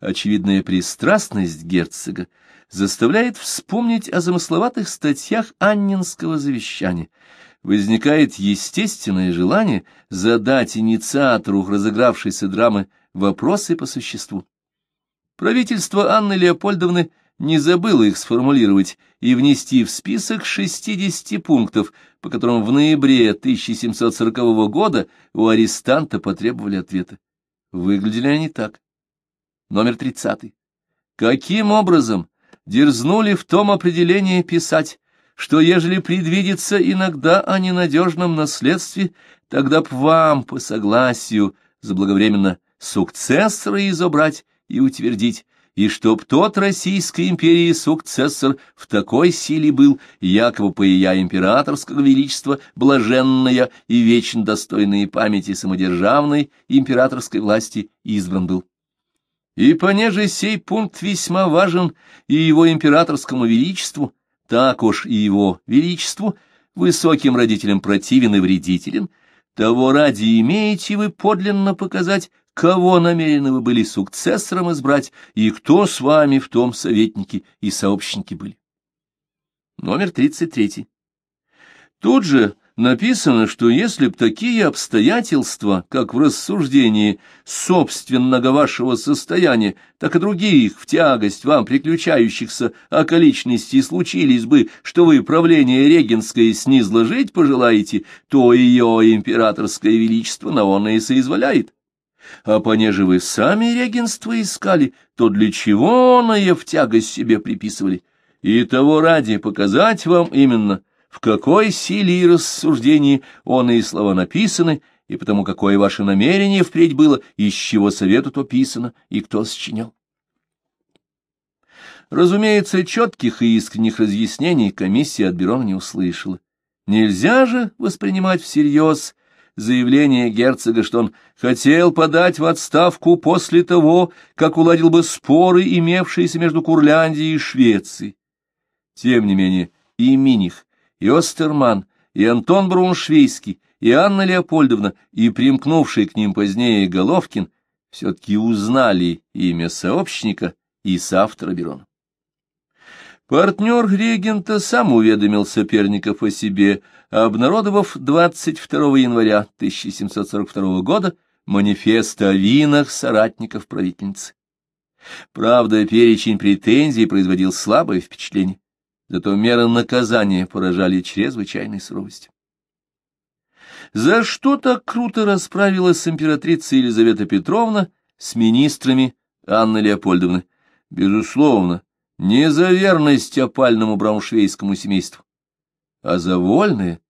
очевидная пристрастность герцога заставляет вспомнить о замысловатых статьях Аннинского завещания. Возникает естественное желание задать инициатору разыгравшейся драмы вопросы по существу. Правительство Анны Леопольдовны не забыло их сформулировать и внести в список 60 пунктов, по которым в ноябре 1740 года у арестанта потребовали ответа. Выглядели они так. Номер 30. Каким образом дерзнули в том определении писать, что ежели предвидится иногда о ненадежном наследстве, тогда б вам по согласию заблаговременно сукцессора изобрать и утвердить, и чтоб тот Российской империи сукцессор в такой силе был, якобы по ее императорского величества, блаженная и вечно достойные памяти самодержавной императорской власти избран был. И понеже сей пункт весьма важен и его императорскому величеству, так уж и его величеству, высоким родителям противен и вредителен, того ради имеете вы подлинно показать кого намерены вы были сукцессором избрать, и кто с вами в том советники и сообщники были. Номер 33. Тут же написано, что если б такие обстоятельства, как в рассуждении собственного вашего состояния, так и других в тягость вам приключающихся околичностей случились бы, что вы правление регенское снизложить пожелаете, то ее императорское величество на он и соизволяет. А понеже вы сами регенство искали, то для чего оное в тягость себе приписывали? И того ради показать вам именно, в какой силе и рассуждении он и слова написаны, и потому какое ваше намерение впредь было, из чего совету то писано, и кто сочинял. Разумеется, четких и искренних разъяснений комиссия от Берона не услышала. Нельзя же воспринимать всерьез заявление герцога, что он хотел подать в отставку после того, как уладил бы споры, имевшиеся между Курляндией и Швецией. Тем не менее, и Миних, и Остерман, и Антон Бруншвейский, и Анна Леопольдовна, и примкнувший к ним позднее Головкин все-таки узнали имя сообщника и соавтора Берона. Партнер регента сам уведомил соперников о себе, обнародовав 22 января 1742 года манифест о винах соратников правительницы. Правда, перечень претензий производил слабое впечатление, зато меры наказания поражали чрезвычайной суровостью. За что так круто расправилась императрица Елизавета Петровна с министрами Анны Леопольдовны? Безусловно, не за верность опальному брауншвейскому семейству, а за вольное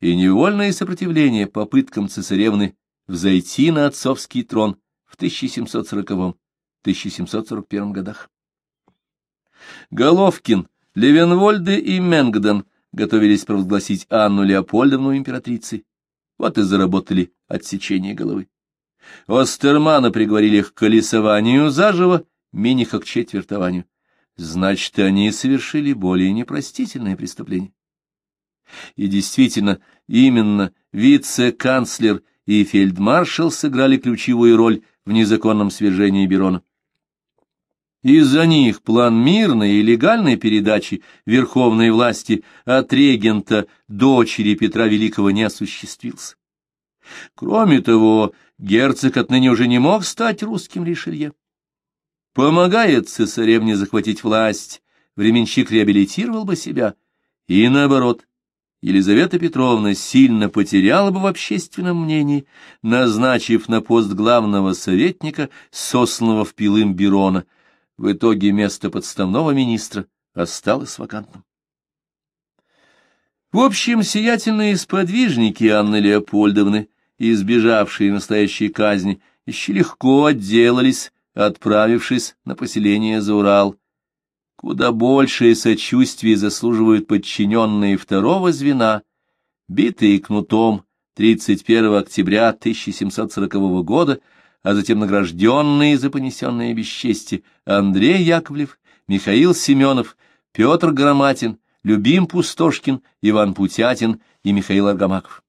и невольное сопротивление попыткам цесаревны взойти на отцовский трон в 1740-1741 годах. Головкин, Левенвольде и Менгден готовились провозгласить Анну Леопольдовну императрицей. Вот и заработали отсечение головы. Остермана приговорили к колесованию заживо, Миниха к четвертованию значит, они совершили более непростительное преступление. И действительно, именно вице-канцлер и фельдмаршал сыграли ключевую роль в незаконном свержении Берона. Из-за них план мирной и легальной передачи верховной власти от регента дочери Петра Великого не осуществился. Кроме того, герцог отныне уже не мог стать русским Ришелье. Помогает цесаревне захватить власть, временщик реабилитировал бы себя, и наоборот, Елизавета Петровна сильно потеряла бы в общественном мнении, назначив на пост главного советника, сосланного в Пилым Берона. В итоге место подставного министра осталось вакантным. В общем, сиятельные сподвижники Анны Леопольдовны, избежавшие настоящей казни, еще легко отделались отправившись на поселение за Урал. Куда большее сочувствие заслуживают подчиненные второго звена, битые кнутом 31 октября 1740 года, а затем награжденные за понесенные бесчестие Андрей Яковлев, Михаил Семенов, Петр Громатин, Любим Пустошкин, Иван Путятин и Михаил Аргамаков.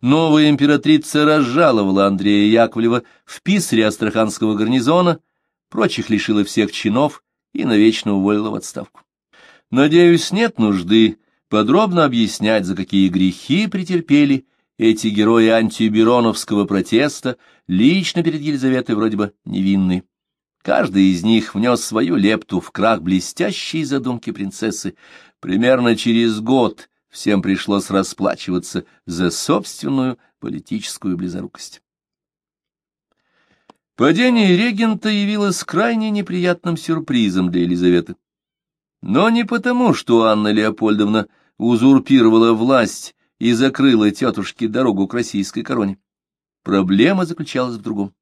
новая императрица разжаловала Андрея Яковлева в писаре Астраханского гарнизона, прочих лишила всех чинов и навечно уволила в отставку. Надеюсь, нет нужды подробно объяснять, за какие грехи претерпели эти герои антибероновского протеста, лично перед Елизаветой вроде бы невинные. Каждый из них внес свою лепту в крах блестящей задумки принцессы. Примерно через год всем пришлось расплачиваться за собственную политическую близорукость. Падение регента явилось крайне неприятным сюрпризом для Елизаветы. Но не потому, что Анна Леопольдовна узурпировала власть и закрыла тетушке дорогу к российской короне. Проблема заключалась в другом.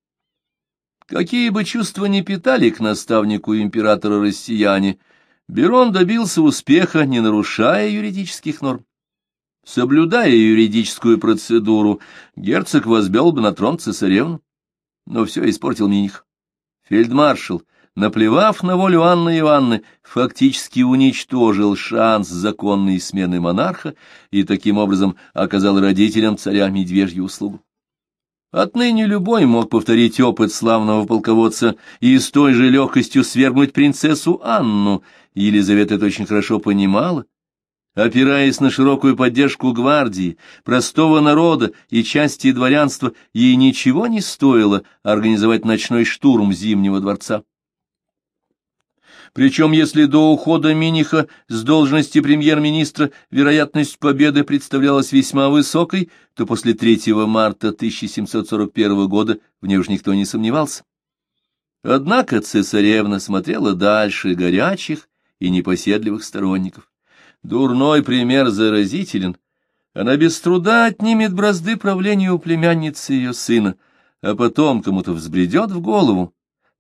Какие бы чувства ни питали к наставнику императора россияне, Берон добился успеха, не нарушая юридических норм. Соблюдая юридическую процедуру, герцог возбел бы на трон цесаревну, но все испортил Миних. Фельдмаршал, наплевав на волю Анны Ивановны, фактически уничтожил шанс законной смены монарха и таким образом оказал родителям царя медвежью услугу. Отныне любой мог повторить опыт славного полководца и с той же легкостью свергнуть принцессу Анну. Елизавета это очень хорошо понимала. Опираясь на широкую поддержку гвардии, простого народа и части дворянства, ей ничего не стоило организовать ночной штурм Зимнего дворца. Причем, если до ухода Миниха с должности премьер-министра вероятность победы представлялась весьма высокой, то после 3 марта 1741 года в ней уж никто не сомневался. Однако цесаревна смотрела дальше горячих и непоседливых сторонников. Дурной пример заразителен. Она без труда отнимет бразды правления у племянницы ее сына, а потом кому-то взбредет в голову,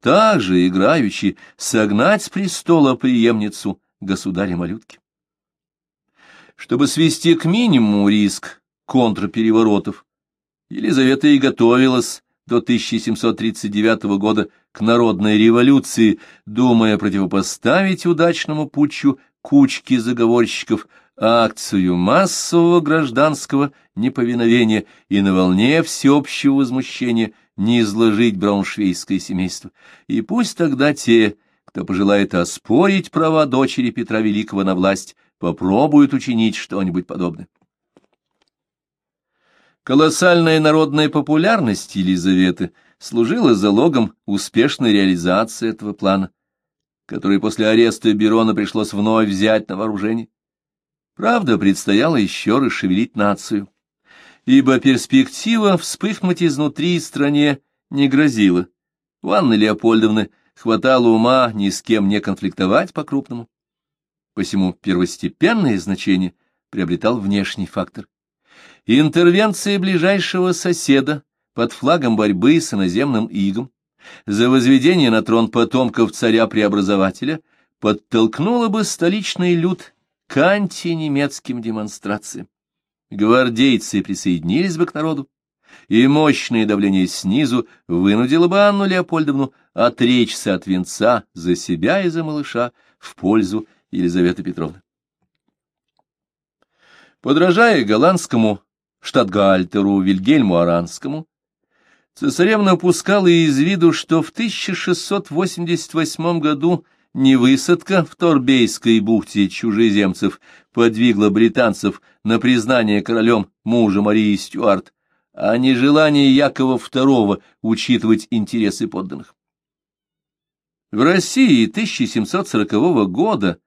также играючи согнать с престола преемницу государя-малютки. Чтобы свести к минимуму риск контрпереворотов, Елизавета и готовилась до 1739 года к народной революции, думая противопоставить удачному путчу кучки заговорщиков акцию массового гражданского неповиновения и на волне всеобщего возмущения – не изложить брауншвейское семейство, и пусть тогда те, кто пожелает оспорить права дочери Петра Великого на власть, попробуют учинить что-нибудь подобное. Колоссальная народная популярность Елизаветы служила залогом успешной реализации этого плана, который после ареста Берона пришлось вновь взять на вооружение. Правда, предстояло еще расшевелить нацию ибо перспектива вспыхнуть изнутри стране не грозила. У Анны Леопольдовны хватало ума ни с кем не конфликтовать по-крупному. Посему первостепенное значение приобретал внешний фактор. Интервенция ближайшего соседа под флагом борьбы с иноземным игом за возведение на трон потомков царя-преобразователя подтолкнула бы столичный люд к антинемецким демонстрациям гвардейцы присоединились бы к народу, и мощное давление снизу вынудило бы Анну Леопольдовну отречься от венца за себя и за малыша в пользу Елизаветы Петровны. Подражая голландскому штатгальтеру Вильгельму Аранскому, цесаревна упускала из виду, что в 1688 году не высадка в Торбейской бухте чужеземцев подвигла британцев на признание королем мужа Марии Стюарт, а не желание Якова II учитывать интересы подданных. В России 1740 года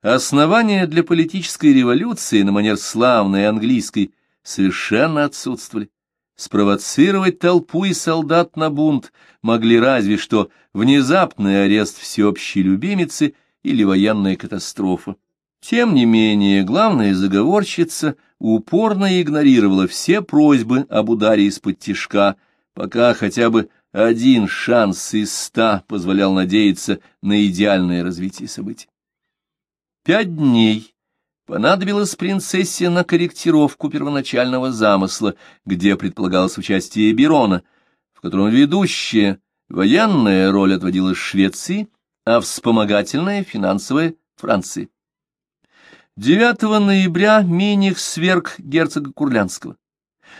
основания для политической революции на манер славной английской совершенно отсутствовали. Спровоцировать толпу и солдат на бунт могли разве что внезапный арест всеобщей любимицы или военная катастрофа. Тем не менее, главная заговорщица упорно игнорировала все просьбы об ударе из-под тишка, пока хотя бы один шанс из ста позволял надеяться на идеальное развитие событий. Пять дней понадобилось принцессе на корректировку первоначального замысла, где предполагалось участие Берона, в котором ведущая военная роль отводилась Швеции, а вспомогательная финансовая — Франции. 9 ноября Миних сверг герцога Курлянского.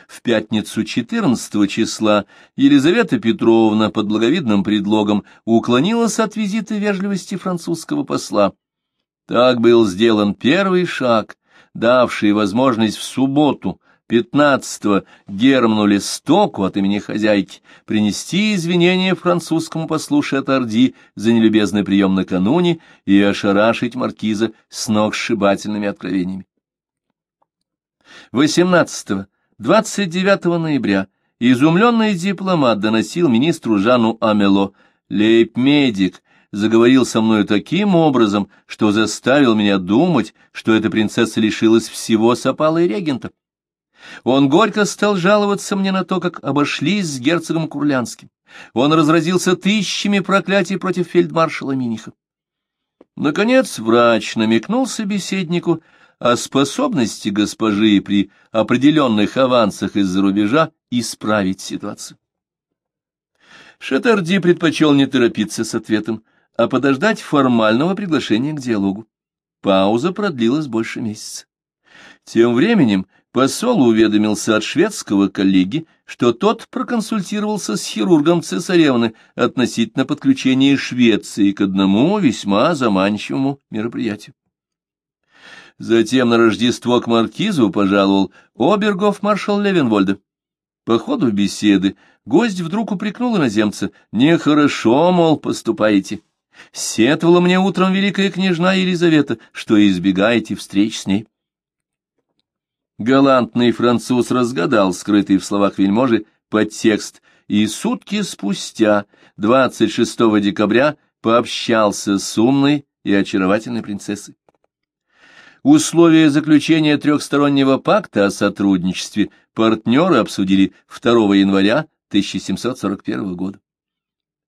В пятницу 14 числа Елизавета Петровна под благовидным предлогом уклонилась от визита вежливости французского посла. Так был сделан первый шаг, давший возможность в субботу, 15-го, Герману Листоку от имени хозяйки принести извинения французскому послу Шатарди за нелюбезный прием накануне и ошарашить маркиза с ног сшибательными откровениями. 18-29 ноября изумленный дипломат доносил министру Жану Амело, лейб-медик, заговорил со мной таким образом, что заставил меня думать, что эта принцесса лишилась всего с опалой регента. Он горько стал жаловаться мне на то, как обошлись с герцогом Курлянским. Он разразился тысячами проклятий против фельдмаршала Миниха. Наконец врач намекнул собеседнику о способности госпожи при определенных авансах из-за рубежа исправить ситуацию. Шатарди предпочел не торопиться с ответом, а подождать формального приглашения к диалогу. Пауза продлилась больше месяца. Тем временем посол уведомился от шведского коллеги, что тот проконсультировался с хирургом цесаревны относительно подключения Швеции к одному весьма заманчивому мероприятию. Затем на Рождество к маркизу пожаловал обергов маршал Левенвольда. По ходу беседы гость вдруг упрекнул иноземца. «Нехорошо, мол, поступаете. Сетовала мне утром великая княжна Елизавета, что избегаете встреч с ней». Галантный француз разгадал скрытый в словах вельможи подтекст и сутки спустя, 26 декабря, пообщался с умной и очаровательной принцессой. Условия заключения трехстороннего пакта о сотрудничестве партнеры обсудили 2 января 1741 года.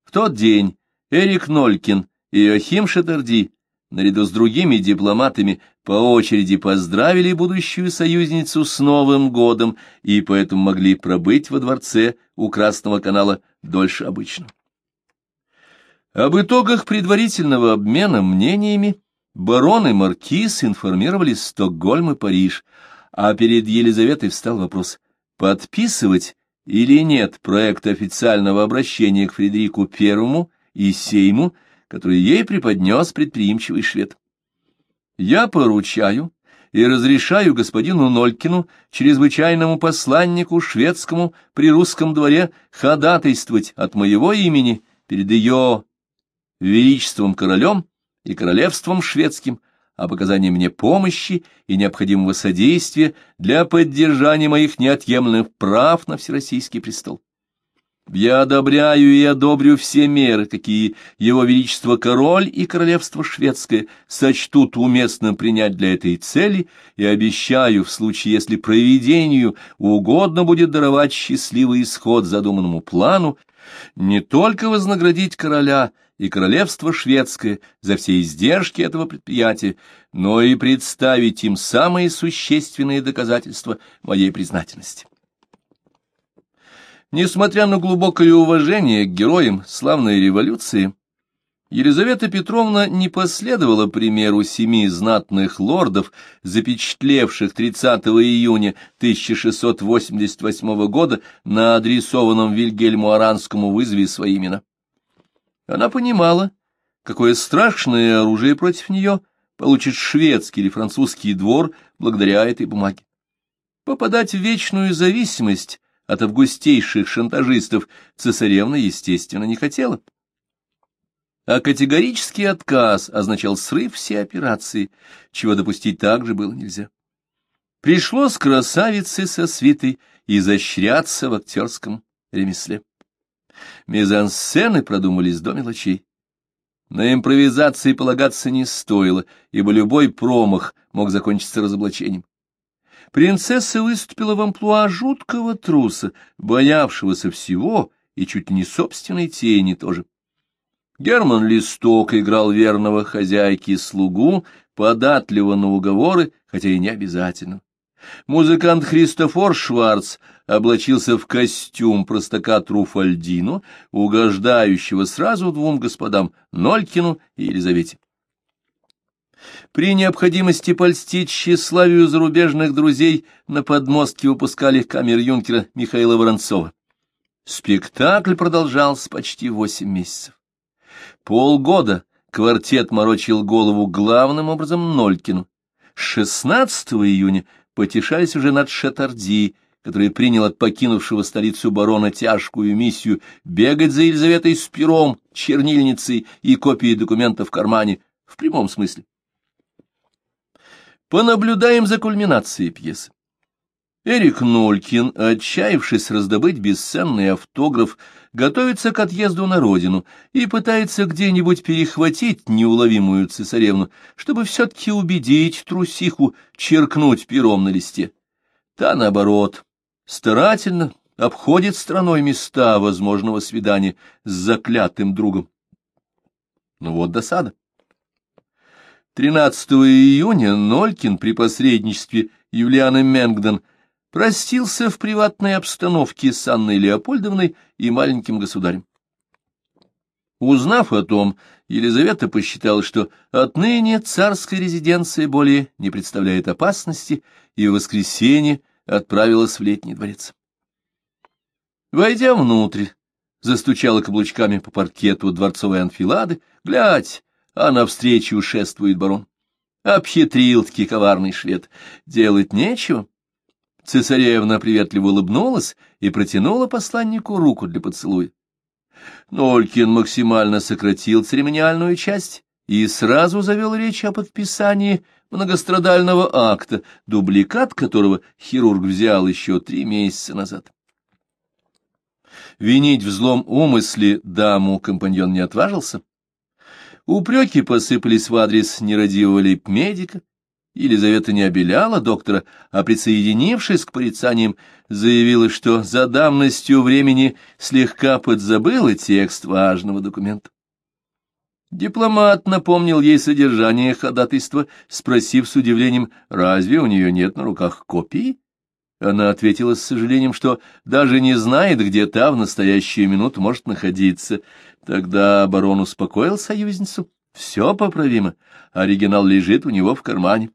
В тот день Эрик Нолькин и Йохим Шатарди наряду с другими дипломатами по очереди поздравили будущую союзницу с Новым годом и поэтому могли пробыть во дворце у Красного канала дольше обычно. Об итогах предварительного обмена мнениями Барон и маркиз информировали Стокгольм и Париж, а перед Елизаветой встал вопрос, подписывать или нет проект официального обращения к Фредерику Первому и Сейму, который ей преподнес предприимчивый швед. Я поручаю и разрешаю господину Нолькину, чрезвычайному посланнику шведскому при русском дворе, ходатайствовать от моего имени перед ее величеством королем и королевством шведским о оказании мне помощи и необходимого содействия для поддержания моих неотъемлемых прав на Всероссийский престол. Я одобряю и одобрю все меры, какие Его Величество Король и Королевство Шведское сочтут уместным принять для этой цели, и обещаю, в случае, если проведению угодно будет даровать счастливый исход задуманному плану, не только вознаградить короля и королевство шведское за все издержки этого предприятия, но и представить им самые существенные доказательства моей признательности. Несмотря на глубокое уважение к героям славной революции, Елизавета Петровна не последовала примеру семи знатных лордов, запечатлевших 30 июня 1688 года на адресованном Вильгельму Аранскому вызове свои имена. Она понимала, какое страшное оружие против нее получит шведский или французский двор благодаря этой бумаге. Попадать в вечную зависимость от августейших шантажистов цесаревна, естественно, не хотела а категорический отказ означал срыв всей операции, чего допустить также было нельзя. Пришлось красавице со свитой изощряться в актерском ремесле. Мизансцены продумались до мелочей. На импровизации полагаться не стоило, ибо любой промах мог закончиться разоблачением. Принцесса выступила в амплуа жуткого труса, боявшегося всего и чуть не собственной тени тоже. Герман Листок играл верного хозяйки-слугу, податливо на уговоры, хотя и не обязательно. Музыкант Христофор Шварц облачился в костюм простака Труфальдино, угождающего сразу двум господам, Нолькину и Елизавете. При необходимости польстить тщеславию зарубежных друзей на подмостке выпускали камер-юнкера Михаила Воронцова. Спектакль продолжался почти восемь месяцев. Полгода квартет морочил голову главным образом Нолькину. 16 июня потешались уже над Шатарди, который принял от покинувшего столицу барона тяжкую миссию бегать за Елизаветой с пером, чернильницей и копией документов в кармане, в прямом смысле. Понаблюдаем за кульминацией пьесы. Эрик Нолькин, отчаявшись раздобыть бесценный автограф, готовится к отъезду на родину и пытается где-нибудь перехватить неуловимую цесаревну, чтобы все-таки убедить трусиху черкнуть пером на листе. Та, наоборот, старательно обходит страной места возможного свидания с заклятым другом. Ну вот досада. 13 июня Нолькин при посредничестве Юлианы Менгден – простился в приватной обстановке с Анной Леопольдовной и маленьким государем. Узнав о том, Елизавета посчитала, что отныне царская резиденция более не представляет опасности, и в воскресенье отправилась в летний дворец. Войдя внутрь, застучала каблучками по паркету дворцовой анфилады, глядь, а навстречу шествует барон. Обхитрил-таки коварный швед, делать нечего. Цесаревна приветливо улыбнулась и протянула посланнику руку для поцелуя. Нолькин максимально сократил церемониальную часть и сразу завел речь о подписании многострадального акта, дубликат которого хирург взял еще три месяца назад. Винить в злом умысле даму компаньон не отважился. Упреки посыпались в адрес нерадивого лейб-медика, Елизавета не обеляла доктора, а, присоединившись к порицаниям, заявила, что за давностью времени слегка подзабыла текст важного документа. Дипломат напомнил ей содержание ходатайства, спросив с удивлением, разве у нее нет на руках копии? Она ответила с сожалением, что даже не знает, где та в настоящую минуту может находиться. Тогда барон успокоил союзницу. Все поправимо, оригинал лежит у него в кармане.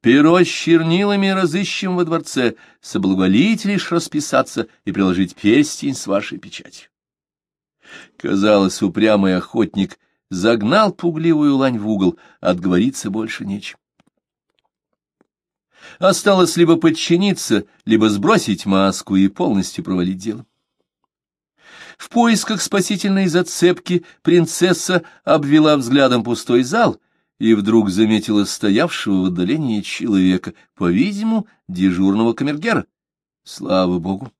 Перо с чернилами разыщем во дворце, соблаговолите лишь расписаться и приложить перстень с вашей печатью. Казалось, упрямый охотник загнал пугливую лань в угол, отговориться больше нечем. Осталось либо подчиниться, либо сбросить маску и полностью провалить дело. В поисках спасительной зацепки принцесса обвела взглядом пустой зал — и вдруг заметила стоявшего в отдалении человека, по-видимому, дежурного камергера. Слава богу!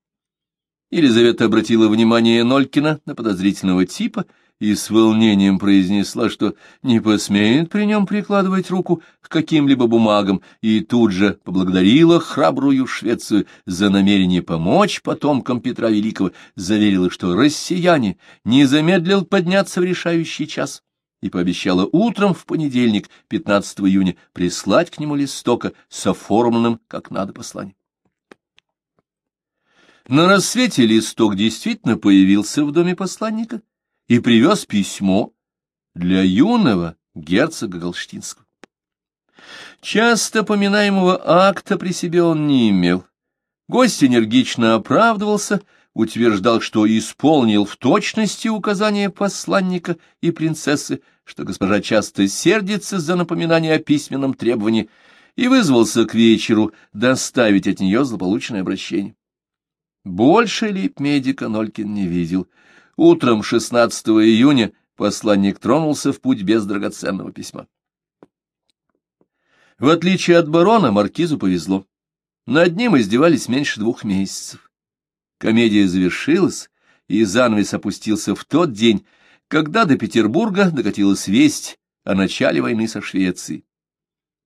Елизавета обратила внимание Нолькина на подозрительного типа и с волнением произнесла, что не посмеет при нем прикладывать руку к каким-либо бумагам, и тут же поблагодарила храбрую Швецию за намерение помочь потомкам Петра Великого, заверила, что россияне не замедлил подняться в решающий час и пообещала утром в понедельник, 15 июня, прислать к нему листока с оформленным как надо посланием. На рассвете листок действительно появился в доме посланника и привез письмо для юного герцога Галштинского. Часто поминаемого акта при себе он не имел. Гость энергично оправдывался, утверждал, что исполнил в точности указания посланника и принцессы, что госпожа часто сердится за напоминание о письменном требовании, и вызвался к вечеру доставить от нее злополучное обращение. Больше лейб-медика Нолькин не видел. Утром 16 июня посланник тронулся в путь без драгоценного письма. В отличие от барона, маркизу повезло. Над ним издевались меньше двух месяцев. Комедия завершилась, и занавес опустился в тот день, когда до Петербурга докатилась весть о начале войны со Швецией.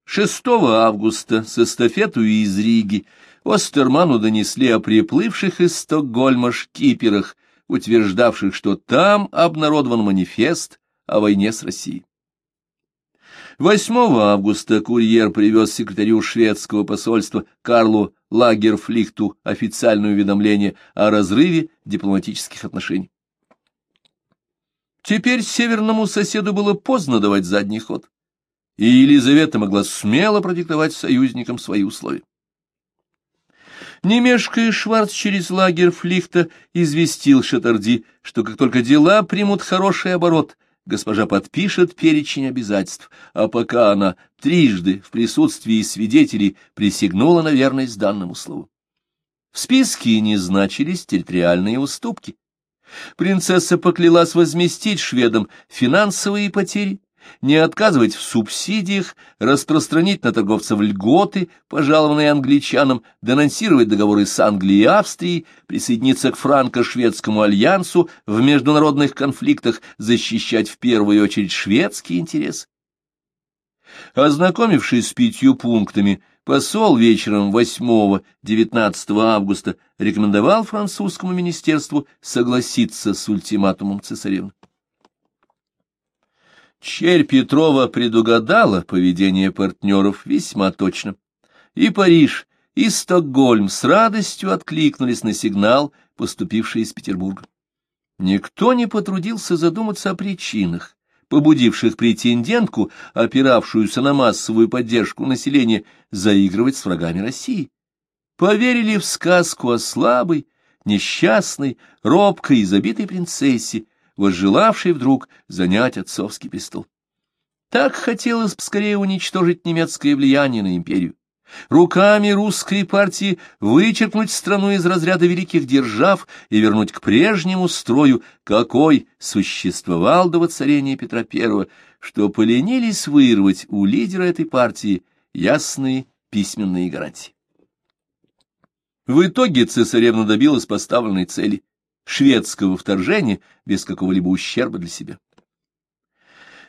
6 августа с эстафету из Риги Остерману донесли о приплывших из Стокгольма шкиперах, утверждавших, что там обнародован манифест о войне с Россией. 8 августа курьер привез секретарю шведского посольства Карлу Лагерфлихту официальное уведомление о разрыве дипломатических отношений. Теперь северному соседу было поздно давать задний ход. и Елизавета могла смело продиктовать союзникам свои условия. Не мешкая, Шварц через лагерь Флихта известил Шатарди, что как только дела примут хороший оборот, госпожа подпишет перечень обязательств, а пока она трижды в присутствии свидетелей присягнула на верность данному слову. В списке не значились территориальные уступки. Принцесса поклялась возместить шведам финансовые потери, не отказывать в субсидиях, распространить на торговцев льготы, пожалованные англичанам, денонсировать договоры с Англией и Австрией, присоединиться к франко-шведскому альянсу в международных конфликтах, защищать в первую очередь шведские интересы. Ознакомившись с пятью пунктами, посол вечером 8-19 августа рекомендовал французскому министерству согласиться с ультиматумом цесаревны. Черь Петрова предугадала поведение партнеров весьма точно. И Париж, и Стокгольм с радостью откликнулись на сигнал, поступивший из Петербурга. Никто не потрудился задуматься о причинах, побудивших претендентку, опиравшуюся на массовую поддержку населения, заигрывать с врагами России. Поверили в сказку о слабой, несчастной, робкой и забитой принцессе, возжелавшей вдруг занять отцовский престол. Так хотелось скорее уничтожить немецкое влияние на империю, руками русской партии вычеркнуть страну из разряда великих держав и вернуть к прежнему строю, какой существовал до воцарения Петра I, что поленились вырвать у лидера этой партии ясные письменные гарантии. В итоге цесаревна добилась поставленной цели — шведского вторжения без какого-либо ущерба для себя.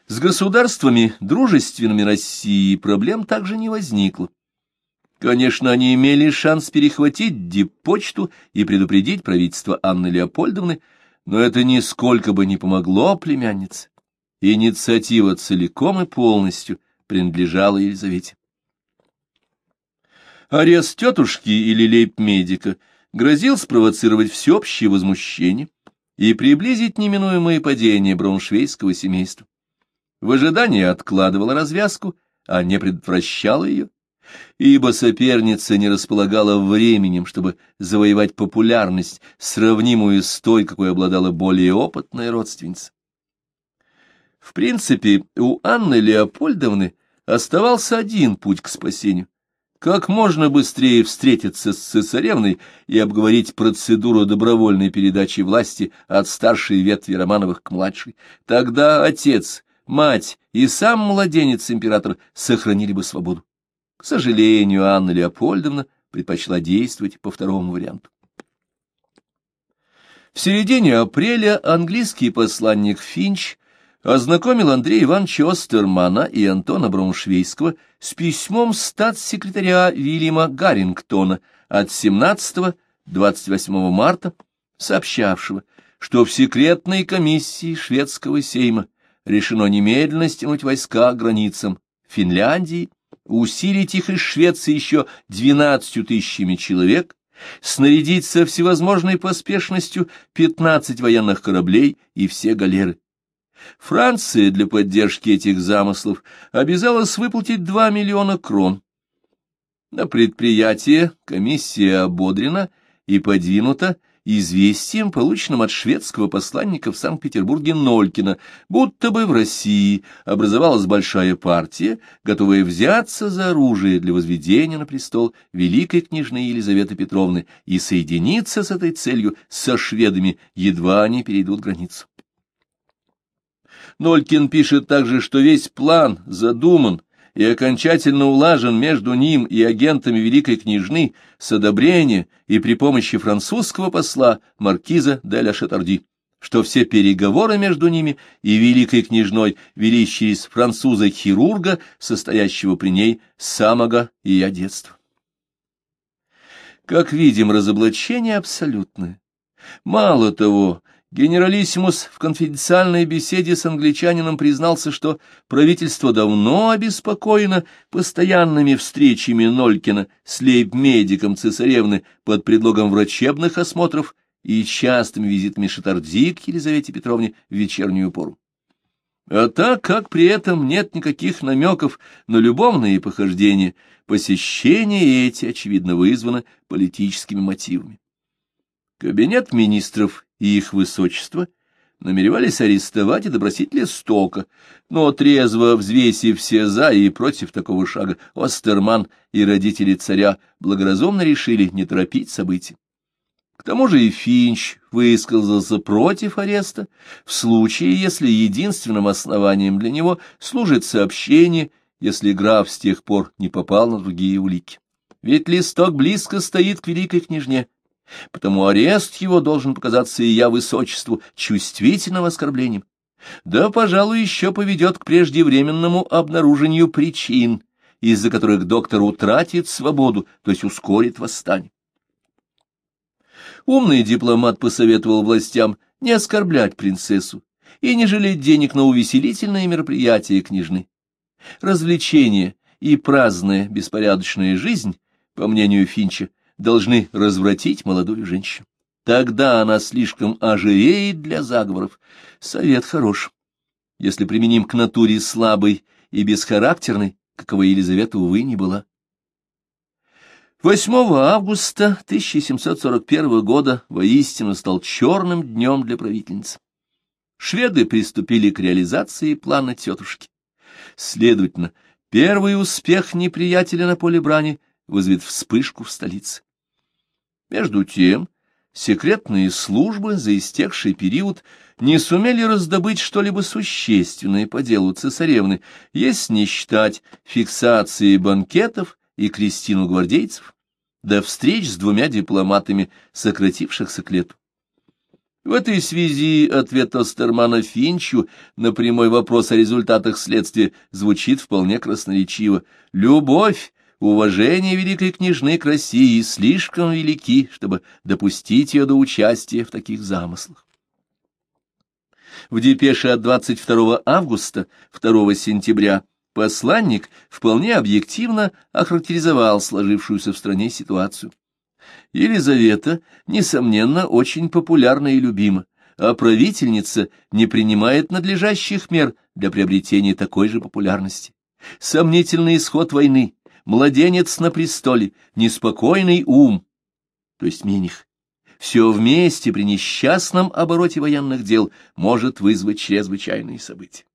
С государствами, дружественными России, проблем также не возникло. Конечно, они имели шанс перехватить диппочту и предупредить правительство Анны Леопольдовны, но это нисколько бы не помогло племяннице. Инициатива целиком и полностью принадлежала Елизавете. Арест тетушки или лейб-медика грозил спровоцировать всеобщее возмущение и приблизить неминуемое падение брауншвейского семейства. В ожидании откладывала развязку, а не предотвращала ее, ибо соперница не располагала временем, чтобы завоевать популярность, сравнимую с той, какой обладала более опытная родственница. В принципе, у Анны Леопольдовны оставался один путь к спасению как можно быстрее встретиться с цесаревной и обговорить процедуру добровольной передачи власти от старшей ветви Романовых к младшей. Тогда отец, мать и сам младенец император сохранили бы свободу. К сожалению, Анна Леопольдовна предпочла действовать по второму варианту. В середине апреля английский посланник Финч ознакомил Андрея Ивановича Остермана и Антона Брауншвейского с письмом статс-секретаря Вильяма Гаррингтона от 17-28 марта, сообщавшего, что в секретной комиссии шведского сейма решено немедленно стянуть войска к границам Финляндии, усилить их из Швеции еще 12 тысячами человек, снарядить со всевозможной поспешностью 15 военных кораблей и все галеры. Франция для поддержки этих замыслов обязалась выплатить 2 миллиона крон. На предприятие комиссия ободрена и подвинута известием, полученным от шведского посланника в Санкт-Петербурге Нолькина, будто бы в России образовалась большая партия, готовая взяться за оружие для возведения на престол великой княжны Елизаветы Петровны и соединиться с этой целью со шведами, едва они перейдут границу. Нолькин пишет также, что весь план задуман и окончательно улажен между ним и агентами Великой Княжны с одобрения и при помощи французского посла маркиза де ля Шатарди, что все переговоры между ними и Великой Княжной велись через француза-хирурга, состоящего при ней с самого ее детства. Как видим, разоблачение абсолютное. Мало того, Генералиссимус в конфиденциальной беседе с англичанином признался, что правительство давно обеспокоено постоянными встречами Нолькина с лейб-медиком цесаревны под предлогом врачебных осмотров и частыми визитами Шатарди к Елизавете Петровне в вечернюю пору. А так как при этом нет никаких намеков на любовные похождения, посещения эти, очевидно, вызвано политическими мотивами. Кабинет министров и их высочество намеревались арестовать и допросить Листока, но, трезво взвесив все за и против такого шага, Остерман и родители царя благоразумно решили не торопить события. К тому же и Финч высказался против ареста, в случае, если единственным основанием для него служит сообщение, если граф с тех пор не попал на другие улики. Ведь листок близко стоит к великой княжне, потому арест его должен показаться и я высочеству чувствительным оскорблением. Да, пожалуй, еще поведет к преждевременному обнаружению причин, из-за которых доктор утратит свободу, то есть ускорит восстание. Умный дипломат посоветовал властям не оскорблять принцессу и не жалеть денег на увеселительные мероприятия княжны. Развлечения и праздная беспорядочная жизнь, по мнению Финча, должны развратить молодую женщину. Тогда она слишком ожиреет для заговоров. Совет хорош. Если применим к натуре слабой и бесхарактерной, какова Елизавета, увы, не была. 8 августа 1741 года воистину стал черным днем для правительницы. Шведы приступили к реализации плана тетушки. Следовательно, первый успех неприятеля на поле брани вызовет вспышку в столице. Между тем, секретные службы за истекший период не сумели раздобыть что-либо существенное по делу цесаревны, если не считать фиксации банкетов и Кристину гвардейцев, до встреч с двумя дипломатами, сократившихся к лету. В этой связи ответ Остермана Финчу на прямой вопрос о результатах следствия звучит вполне красноречиво. «Любовь, уважение великой княжны к России слишком велики, чтобы допустить ее до участия в таких замыслах». В депеше от 22 августа 2 сентября Посланник вполне объективно охарактеризовал сложившуюся в стране ситуацию. Елизавета, несомненно, очень популярна и любима, а правительница не принимает надлежащих мер для приобретения такой же популярности. Сомнительный исход войны, младенец на престоле, неспокойный ум, то есть Мених, все вместе при несчастном обороте военных дел может вызвать чрезвычайные события.